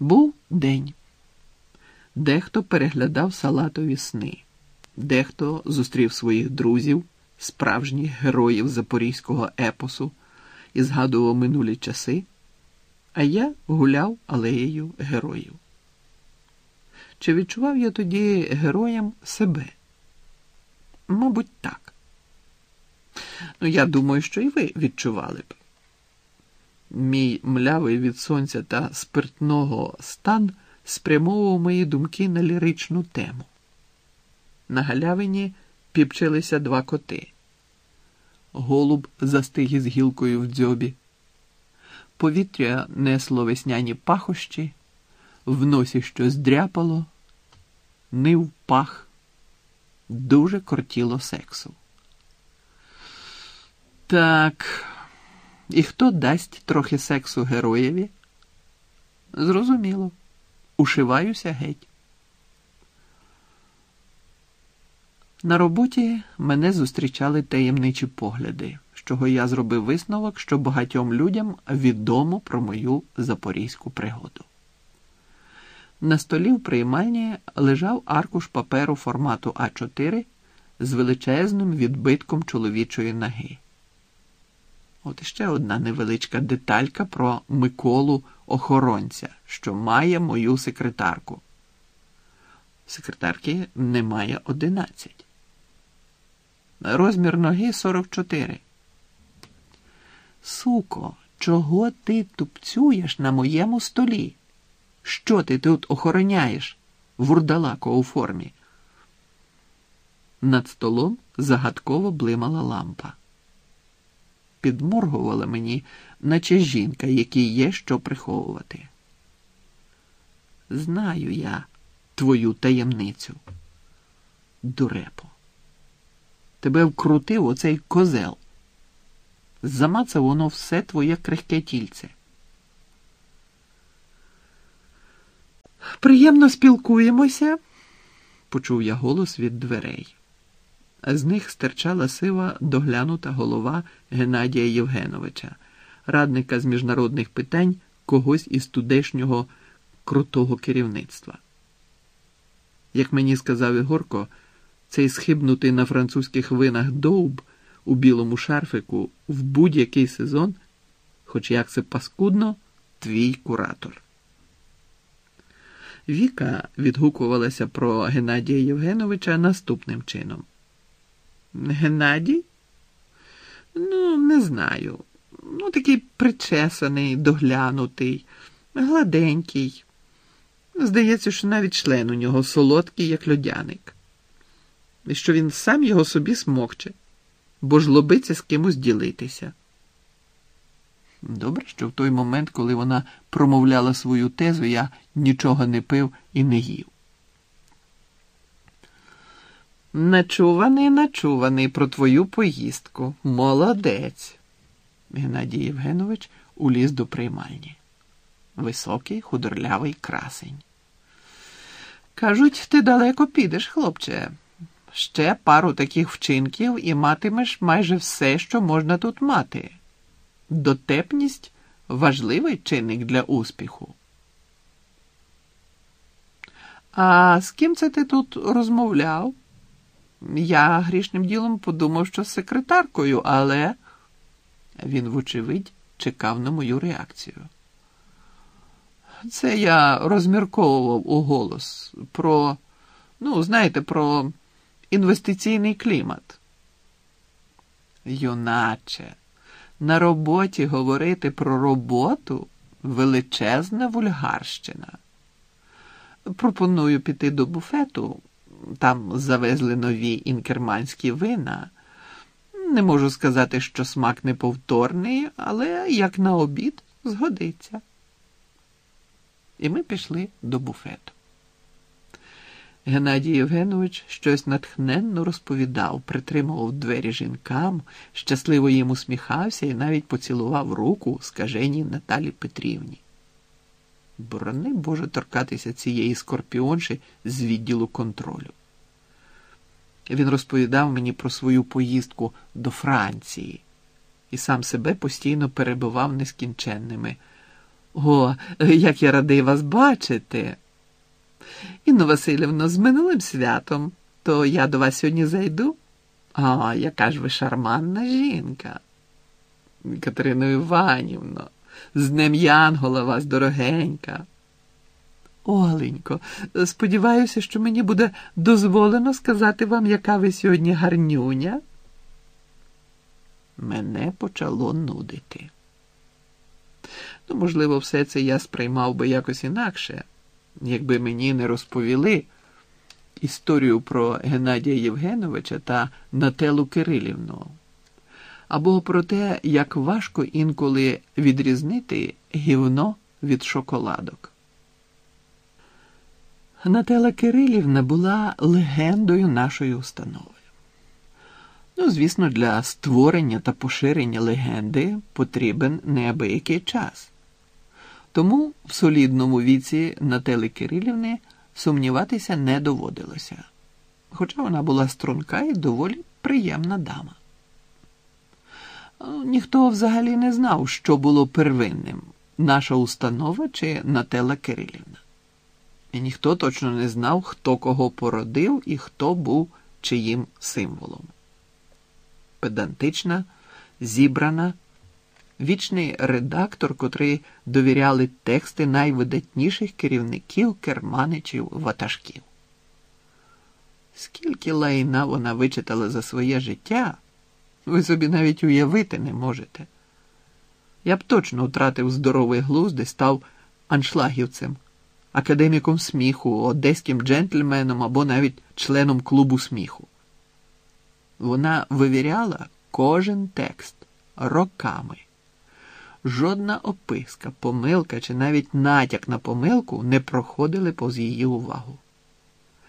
Був день. Дехто переглядав салатові сни, дехто зустрів своїх друзів, справжніх героїв запорізького епосу і згадував минулі часи, а я гуляв алеєю героїв. Чи відчував я тоді героям себе? Мабуть, так. Ну, я думаю, що і ви відчували б. Мій млявий від сонця та спиртного стан спрямовував мої думки на ліричну тему. На галявині піпчилися два коти. Голуб застиг із гілкою в дзьобі. Повітря несло весняні пахощі, в носі щось дряпало, нив пах, дуже кортіло сексу. Так, і хто дасть трохи сексу героєві? Зрозуміло, ушиваюся геть. На роботі мене зустрічали таємничі погляди, з чого я зробив висновок, що багатьом людям відомо про мою запорізьку пригоду. На столі в приймальні лежав аркуш паперу формату А4 з величезним відбитком чоловічої ноги. От іще одна невеличка деталька про Миколу охоронця, що має мою секретарку. Секретарки немає 11. Розмір ноги 44. Суко, чого ти тупцюєш на моєму столі? Що ти тут охороняєш, вурдалако у формі? Над столом загадково блимала лампа. Підморгувала мені, наче жінка, якій є що приховувати. Знаю я твою таємницю. Дурепо. Тебе вкрутив оцей козел. Замацав воно все твоє крихке тільце. Приємно спілкуємося, почув я голос від дверей. З них стирчала сива доглянута голова Геннадія Євгеновича, радника з міжнародних питань когось із тудешнього крутого керівництва. Як мені сказав Ігорко, цей схибнутий на французьких винах довб у білому шарфику в будь-який сезон, хоч як це паскудно, твій куратор. Віка відгукувалася про Геннадія Євгеновича наступним чином. Геннадій? Ну, не знаю. Ну, такий причесаний, доглянутий, гладенький. Здається, що навіть член у нього солодкий, як льодяник, і що він сам його собі смокче, бо ж лобиться з кимось ділитися. Добре, що в той момент, коли вона промовляла свою тезу, я нічого не пив і не їв. Начуваний, начуваний про твою поїздку. Молодець. Геннадій Євгенович уліз до приймальні. Високий, худорлявий красень. Кажуть, ти далеко підеш, хлопче. Ще пару таких вчинків і матимеш майже все, що можна тут мати. Дотепність важливий чинник для успіху. А з ким це ти тут розмовляв? Я грішним ділом подумав, що з секретаркою, але він, вочевидь, чекав на мою реакцію. Це я розмірковував у голос про, ну, знаєте, про інвестиційний клімат. Юначе, на роботі говорити про роботу величезна вульгарщина. Пропоную піти до буфету. Там завезли нові інкерманські вина. Не можу сказати, що смак неповторний, але як на обід згодиться. І ми пішли до буфету. Геннадій Євгенович щось натхненно розповідав, притримував двері жінкам, щасливо їм усміхався і навіть поцілував руку скаженій Наталі Петрівні. Борони Боже торкатися цієї скорпіонші з відділу контролю. Він розповідав мені про свою поїздку до Франції і сам себе постійно перебивав нескінченними. О, як я радий вас бачити. Інно Васильівно, з минулим святом, то я до вас сьогодні зайду. А, яка ж ви шарманна жінка. Катерино Іванівно, з Днем Янгола вас дорогенька. Оленько, сподіваюся, що мені буде дозволено сказати вам, яка ви сьогодні гарнюня. Мене почало нудити. Ну, можливо, все це я сприймав би якось інакше, якби мені не розповіли історію про Геннадія Євгеновича та Нателу Кирилівну, або про те, як важко інколи відрізнити гівно від шоколадок. Нателла Кирилівна була легендою нашої установи. Ну, звісно, для створення та поширення легенди потрібен неабиякий час. Тому в солідному віці Нателли Кирилівни сумніватися не доводилося, хоча вона була струнка і доволі приємна дама. Ніхто взагалі не знав, що було первинним наша установа чи Нателла Кирилівна. І ніхто точно не знав, хто кого породив і хто був чиїм символом. Педантична, зібрана, вічний редактор, котрий довіряли тексти найвидатніших керівників, керманичів, ватажків. Скільки лайна вона вичитала за своє життя, ви собі навіть уявити не можете. Я б точно втратив здоровий глузд і став аншлагівцем академіком сміху, одеським джентльменом або навіть членом клубу сміху. Вона вивіряла кожен текст роками. Жодна описка, помилка чи навіть натяк на помилку не проходили повз її увагу.